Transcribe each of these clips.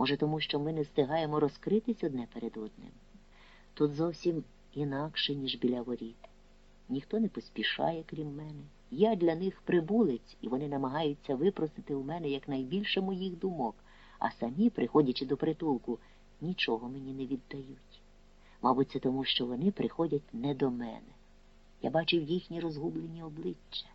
Може, тому що ми не встигаємо розкритись одне перед одним. Тут зовсім інакше, ніж біля воріт. Ніхто не поспішає, крім мене. Я для них прибулець, і вони намагаються випросити у мене якнайбільше моїх думок, а самі, приходячи до притулку, нічого мені не віддають. Мабуть, це тому, що вони приходять не до мене. Я бачив їхні розгублені обличчя.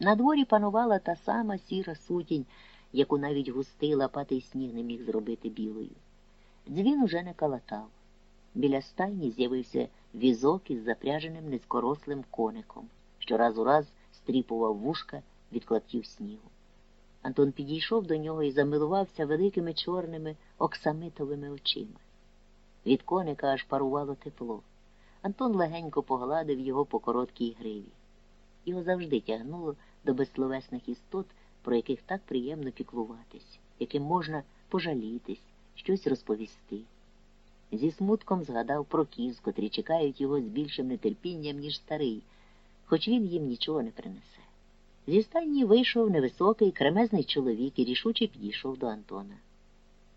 На дворі панувала та сама сіра сутінь, яку навіть густий лопатий сніг не міг зробити білою. Дзвін уже не калатав. Біля стайні з'явився візок із запряженим низькорослим коником, що раз у раз стріпував вушка від клаптів снігу. Антон підійшов до нього і замилувався великими чорними оксамитовими очима. Від коника аж парувало тепло. Антон легенько погладив його по короткій гриві. Його завжди тягнуло до безсловесних істот, про яких так приємно піклуватись, яким можна пожалітись, щось розповісти. Зі смутком згадав про кіз, котрі чекають його з більшим нетерпінням, ніж старий, хоч він їм нічого не принесе. Зі стайні вийшов невисокий, кремезний чоловік і рішуче підійшов до Антона.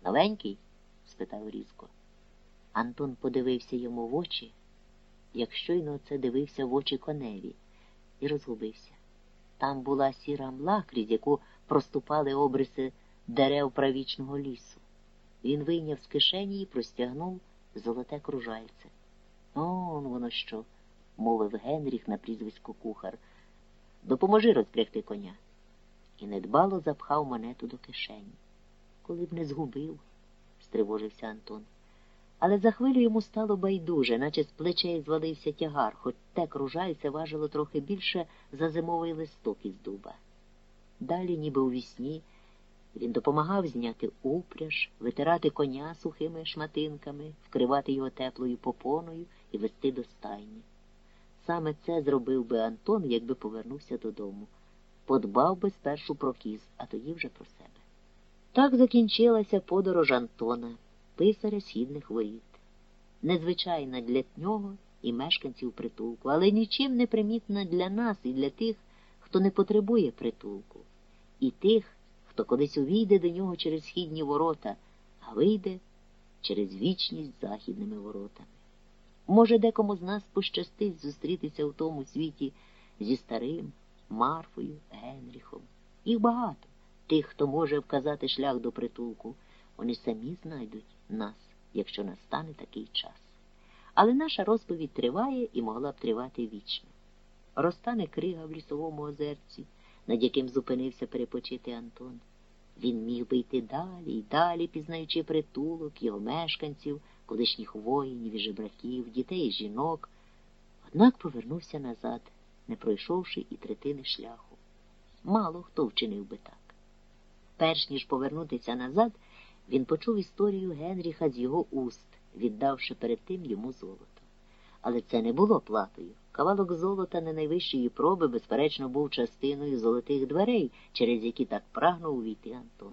Новенький? спитав різко. Антон подивився йому в очі, як щойно це дивився в очі коневі, і розгубився. Там була сіра мла, крізь яку проступали обриси дерев правічного лісу. Він вийняв з кишені і простягнув золоте кружальце. Он воно що, мовив Генріх на прізвисько кухар. Допоможи розпрягти коня. І недбало запхав монету до кишені. Коли б не згубив, стривожився Антон. Але за хвилю йому стало байдуже, наче з плечей звалився тягар, хоч те кружальце важило трохи більше за зимовий листок із дуба. Далі, ніби у вісні, він допомагав зняти упряж, витирати коня сухими шматинками, вкривати його теплою попоною і вести до стайні. Саме це зробив би Антон, якби повернувся додому. Подбав би спершу про кіз, а тоді вже про себе. Так закінчилася подорож Антона, писаря східних воріт. Незвичайна для нього і мешканців притулку, але нічим не примітна для нас і для тих, хто не потребує притулку, і тих, хто колись увійде до нього через східні ворота, а вийде через вічність західними воротами. Може, декому з нас пощастить зустрітися у тому світі зі старим Марфою, Генріхом. Їх багато, тих, хто може вказати шлях до притулку, вони самі знайдуть нас, якщо настане такий час. Але наша розповідь триває і могла б тривати вічно. Розтане крига в лісовому озерці, над яким зупинився перепочити Антон. Він міг би йти далі і далі, пізнаючи притулок, його мешканців, колишніх воїнів і жебраків, дітей і жінок, однак повернувся назад, не пройшовши і третини шляху. Мало хто вчинив би так. Перш ніж повернутися назад, він почув історію Генріха з його уст, віддавши перед тим йому золото. Але це не було платою. Кавалок золота не найвищої проби, безперечно, був частиною золотих дверей, через які так прагнув увійти Антон.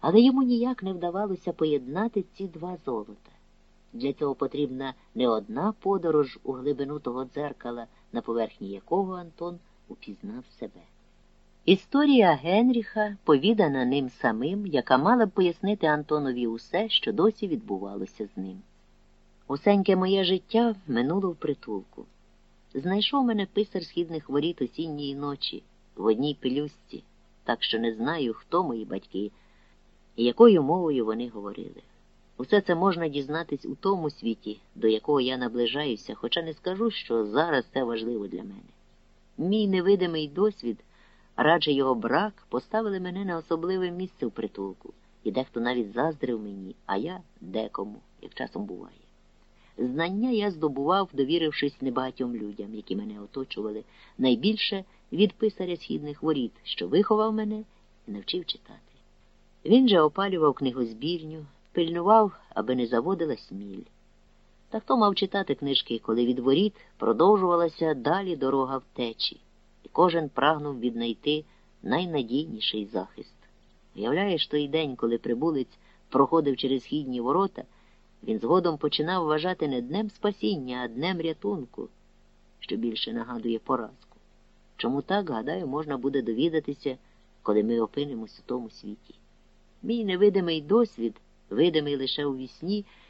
Але йому ніяк не вдавалося поєднати ці два золота. Для цього потрібна не одна подорож у глибину того дзеркала, на поверхні якого Антон упізнав себе. Історія Генріха, повідана ним самим, яка мала б пояснити Антонові усе, що досі відбувалося з ним. Усеньке моє життя минуло в притулку. Знайшов мене писар східних воріт осінньої ночі в одній пелюстці, так що не знаю, хто мої батьки і якою мовою вони говорили. Усе це можна дізнатись у тому світі, до якого я наближаюся, хоча не скажу, що зараз це важливо для мене. Мій невидимий досвід, радше його брак, поставили мене на особливе місце в притулку, і дехто навіть заздрив мені, а я декому, як часом буває. Знання я здобував, довірившись небагатьом людям, які мене оточували, найбільше від писаря східних воріт, що виховав мене і навчив читати. Він же опалював книгозбірню, пильнував, аби не заводила сміль. Та хто мав читати книжки, коли від воріт продовжувалася далі дорога втечі, кожен прагнув віднайти найнадійніший захист. Уявляєш той день, коли прибулець проходив через східні ворота. Він згодом починав вважати не днем спасіння, а днем рятунку, що більше нагадує поразку. Чому так, гадаю, можна буде довідатися, коли ми опинимось у тому світі. Мій невидимий досвід видимий лише у вісні,